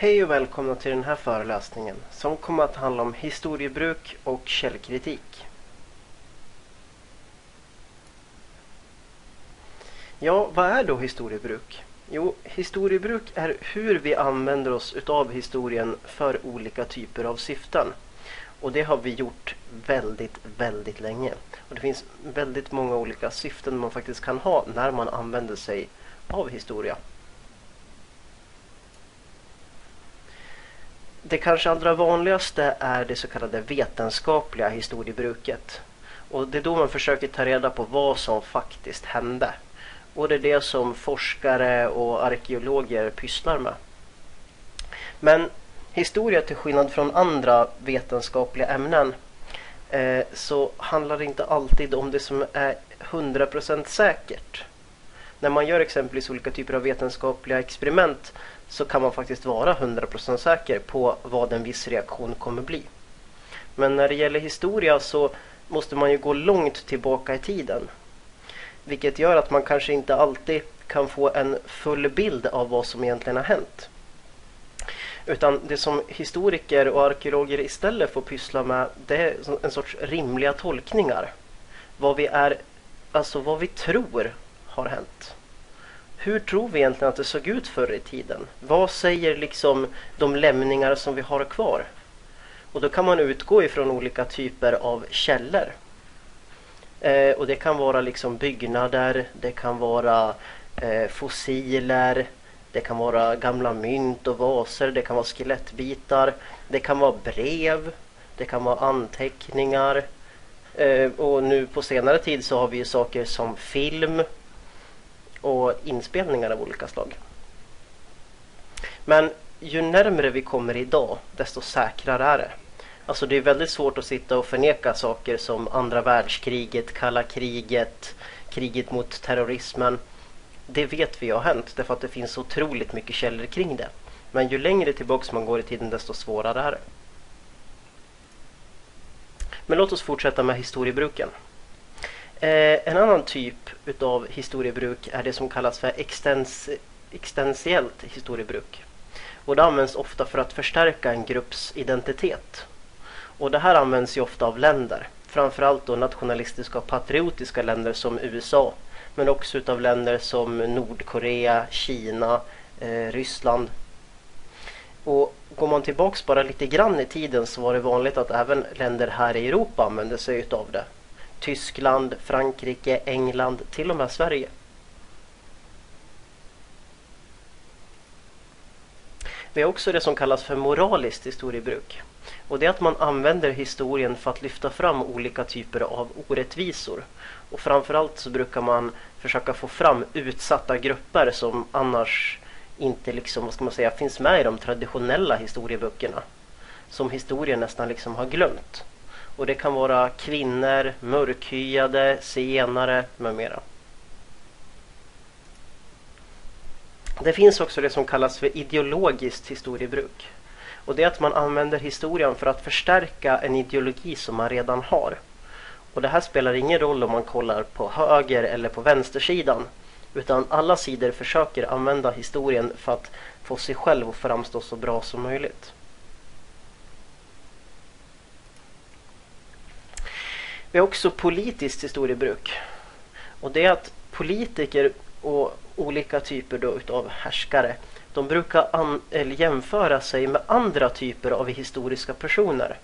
Hej och välkomna till den här föreläsningen som kommer att handla om historiebruk och källkritik. Ja, vad är då historiebruk? Jo, historiebruk är hur vi använder oss utav historien för olika typer av syften. Och det har vi gjort väldigt, väldigt länge. Och det finns väldigt många olika syften man faktiskt kan ha när man använder sig av historia. Det kanske allra vanligaste är det så kallade vetenskapliga historiebruket. Och det är då man försöker ta reda på vad som faktiskt hände. Och det är det som forskare och arkeologer pysslar med. Men historia till skillnad från andra vetenskapliga ämnen eh, så handlar det inte alltid om det som är 100% säkert. När man gör exempelvis olika typer av vetenskapliga experiment så kan man faktiskt vara 100% säker på vad en viss reaktion kommer bli. Men när det gäller historia så måste man ju gå långt tillbaka i tiden. Vilket gör att man kanske inte alltid kan få en full bild av vad som egentligen har hänt. Utan det som historiker och arkeologer istället får pyssla med det är en sorts rimliga tolkningar. Vad vi är, alltså vad vi tror har hänt. Hur tror vi egentligen att det såg ut förr i tiden? Vad säger liksom de lämningar som vi har kvar? Och då kan man utgå ifrån olika typer av källor. Eh, och det kan vara liksom byggnader, det kan vara eh, fossiler, det kan vara gamla mynt och vaser, det kan vara skelettbitar, det kan vara brev, det kan vara anteckningar. Eh, och nu på senare tid så har vi ju saker som film och inspelningar av olika slag. Men ju närmre vi kommer idag, desto säkrare är det. Alltså det är väldigt svårt att sitta och förneka saker som andra världskriget, kalla kriget, kriget mot terrorismen. Det vet vi har hänt därför att det finns otroligt mycket källor kring det. Men ju längre tillbaks man går i tiden desto svårare är det. Men låt oss fortsätta med historiebruken. Eh, en annan typ utav historiebruk är det som kallas för extens extensiellt historiebruk. Och det används ofta för att förstärka en grupps identitet. Och det här används ju ofta av länder. Framförallt då nationalistiska och patriotiska länder som USA. Men också utav länder som Nordkorea, Kina, eh, Ryssland. Och går man tillbaks bara lite grann i tiden så var det vanligt att även länder här i Europa använde sig utav det. Tyskland, Frankrike, England, till och med Sverige. Vi har också det som kallas för moraliskt historiebruk. Och det är att man använder historien för att lyfta fram olika typer av orättvisor. Och framförallt så brukar man försöka få fram utsatta grupper som annars inte liksom, vad ska man säga, finns med i de traditionella historieböckerna. Som historien nästan liksom har glömt. Och det kan vara kvinnor, mörkhyade, senare med mera. Det finns också det som kallas för ideologiskt historiebruk. Och det är att man använder historien för att förstärka en ideologi som man redan har. Och det här spelar ingen roll om man kollar på höger eller på vänstersidan. Utan alla sidor försöker använda historien för att få sig själv att framstå så bra som möjligt. Vi har också politiskt historiebruk. Och det är att politiker och olika typer då utav härskare de brukar an, jämföra sig med andra typer av historiska personer.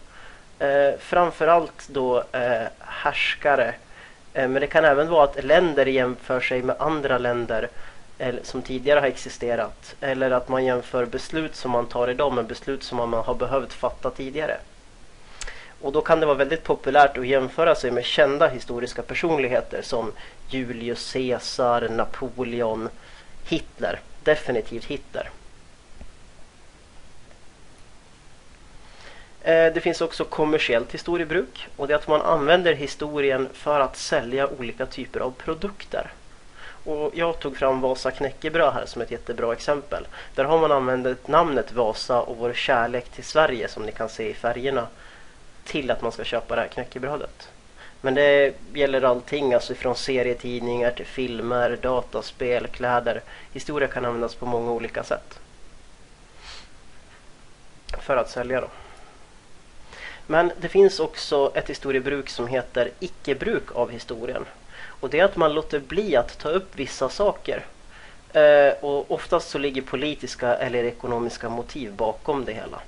Eh, framförallt då eh, härskare. Eh, men det kan även vara att länder jämför sig med andra länder eller, som tidigare har existerat. Eller att man jämför beslut som man tar idag med beslut som man har behövt fatta tidigare. Och då kan det vara väldigt populärt att jämföra sig med kända historiska personligheter som Julius Caesar, Napoleon, Hitler. Definitivt Hitler. Eh, det finns också kommersiellt historiebruk och det är att man använder historien för att sälja olika typer av produkter. Och jag tog fram Vasa knäckebröd här som ett jättebra exempel. Där har man använt namnet Vasa och vår kärlek till Sverige som ni kan se i färgerna till att man ska köpa det här knäckebrödet. Men det gäller allting, alltså från serietidningar till filmer, dataspel, kläder. Historia kan användas på många olika sätt. för att sälja. Då. Men det finns också ett historiebruk som heter icke-bruk av historien. Och det är att man låter bli att ta upp vissa saker. Eh, och oftast så ligger politiska eller ekonomiska motiv bakom det hela.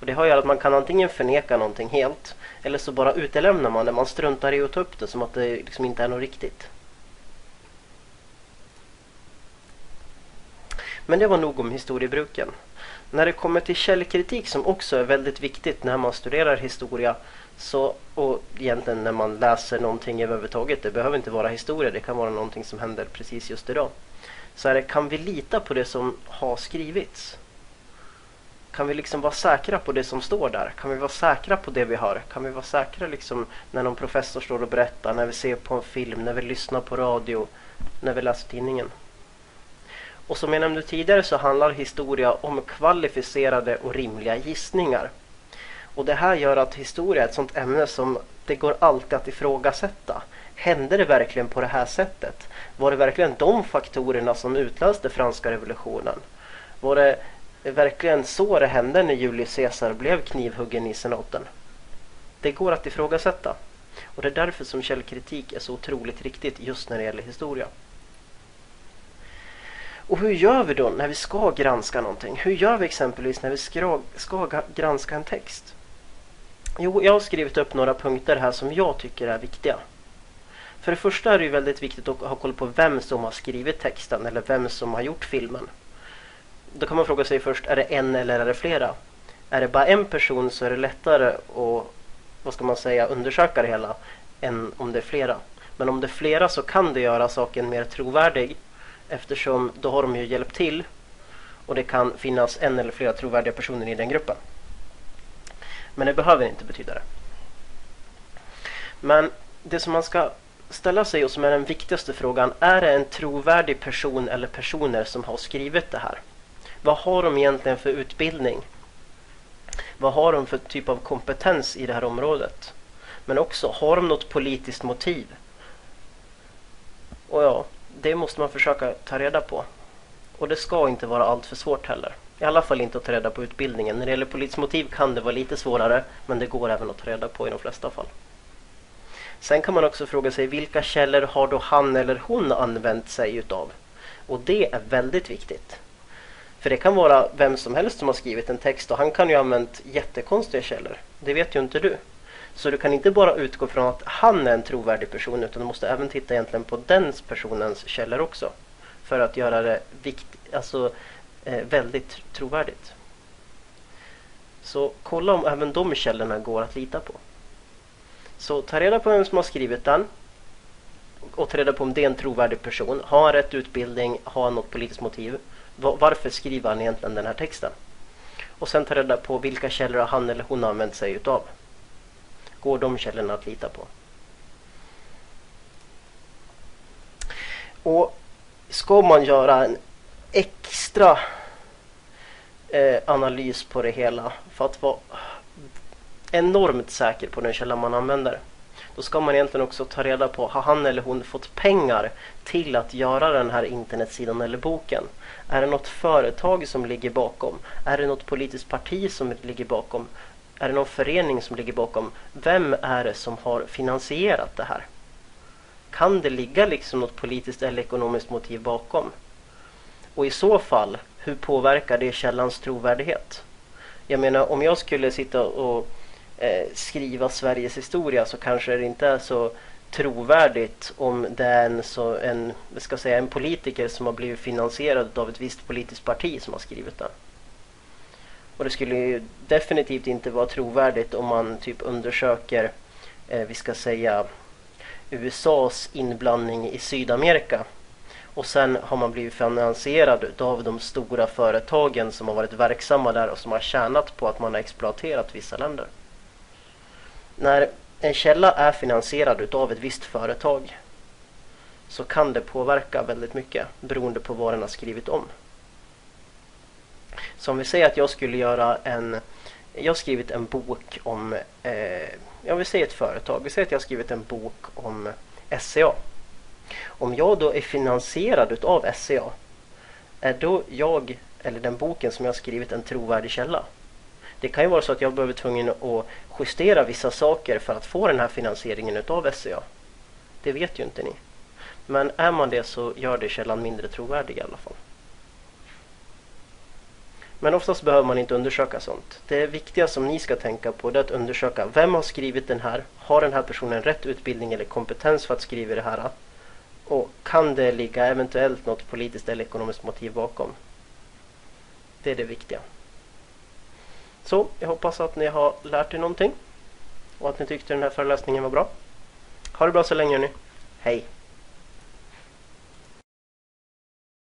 Och det har ju att man kan antingen förneka någonting helt eller så bara utelämnar man det. Man struntar i att ta upp det som att det liksom inte är något riktigt. Men det var nog om historiebruken. När det kommer till källkritik som också är väldigt viktigt när man studerar historia så, och egentligen när man läser någonting överhuvudtaget, det behöver inte vara historia, det kan vara någonting som händer precis just idag. Så är det, kan vi lita på det som har skrivits? Kan vi liksom vara säkra på det som står där? Kan vi vara säkra på det vi hör? Kan vi vara säkra liksom när någon professor står och berättar, när vi ser på en film, när vi lyssnar på radio, när vi läser tidningen? Och som jag nämnde tidigare så handlar historia om kvalificerade och rimliga gissningar. Och det här gör att historia är ett sånt ämne som det går alltid att ifrågasätta. Hände det verkligen på det här sättet? Var det verkligen de faktorerna som utlöste franska revolutionen? Var det verkligen så det hände när Julius Caesar blev knivhuggen i senaten? Det går att ifrågasätta. Och det är därför som källkritik är så otroligt riktigt just när det gäller historia. Och hur gör vi då när vi ska granska någonting? Hur gör vi exempelvis när vi ska, ska granska en text? Jo, jag har skrivit upp några punkter här som jag tycker är viktiga. För det första är det väldigt viktigt att ha koll på vem som har skrivit texten eller vem som har gjort filmen. Då kan man fråga sig först, är det en eller är det flera? Är det bara en person så är det lättare att vad ska man säga, undersöka det hela än om det är flera. Men om det är flera så kan det göra saken mer trovärdig eftersom då har de ju hjälpt till och det kan finnas en eller flera trovärdiga personer i den gruppen. Men det behöver inte betyda det. Men det som man ska ställa sig och som är den viktigaste frågan, är det en trovärdig person eller personer som har skrivit det här? Vad har de egentligen för utbildning? Vad har de för typ av kompetens i det här området? Men också, har de något politiskt motiv? Och ja, det måste man försöka ta reda på. Och det ska inte vara allt för svårt heller. I alla fall inte att ta reda på utbildningen. När det gäller politiskt motiv kan det vara lite svårare, men det går även att ta reda på i de flesta fall. Sen kan man också fråga sig vilka källor har då han eller hon använt sig utav? Och det är väldigt viktigt. För det kan vara vem som helst som har skrivit en text och han kan ju ha använt jättekonstiga källor. Det vet ju inte du. Så du kan inte bara utgå från att han är en trovärdig person utan du måste även titta egentligen på den personens källor också. För att göra det vikt, alltså, eh, väldigt trovärdigt. Så kolla om även de källorna går att lita på. Så ta reda på vem som har skrivit den och ta reda på om det är en trovärdig person. Har han rätt utbildning? Har han något politiskt motiv? Varför skriver han egentligen den här texten? Och sen ta reda på vilka källor han eller hon har använt sig utav. Går de källorna att lita på? Och ska man göra en extra eh, analys på det hela för att vara enormt säker på den källa man använder. Då ska man egentligen också ta reda på, har han eller hon fått pengar till att göra den här internetsidan eller boken? Är det något företag som ligger bakom? Är det något politiskt parti som ligger bakom? Är det någon förening som ligger bakom? Vem är det som har finansierat det här? Kan det ligga liksom något politiskt eller ekonomiskt motiv bakom? Och i så fall, hur påverkar det källans trovärdighet? Jag menar, om jag skulle sitta och eh, skriva Sveriges historia så kanske det inte är så trovärdigt om det är en, så, en, ska säga, en politiker som har blivit finansierad av ett visst politiskt parti som har skrivit det. Och det skulle ju definitivt inte vara trovärdigt om man typ undersöker, eh, vi ska säga, USAs inblandning i Sydamerika. Och sen har man blivit finansierad av de stora företagen som har varit verksamma där och som har tjänat på att man har exploaterat vissa länder. När en källa är finansierad av ett visst företag så kan det påverka väldigt mycket beroende på vad den har skrivit om. Så om vi säger att jag skulle göra en... Jag har skrivit en bok om... Eh, jag vill säga ett företag. Vi säger att jag har skrivit en bok om SCA. Om jag då är finansierad av SCA är då jag, eller den boken som jag har skrivit, en trovärdig källa? Det kan ju vara så att jag behöver tvungen att justera vissa saker för att få den här finansieringen utav SCA. Det vet ju inte ni. Men är man det så gör det källan mindre trovärdig i alla fall. Men oftast behöver man inte undersöka sånt. Det viktiga som ni ska tänka på är att undersöka vem har skrivit den här? Har den här personen rätt utbildning eller kompetens för att skriva det här? Och kan det ligga eventuellt något politiskt eller ekonomiskt motiv bakom? Det är det viktiga. Så jag hoppas att ni har lärt er någonting och att ni tyckte den här föreläsningen var bra. Ha det bra så länge nu. Hej!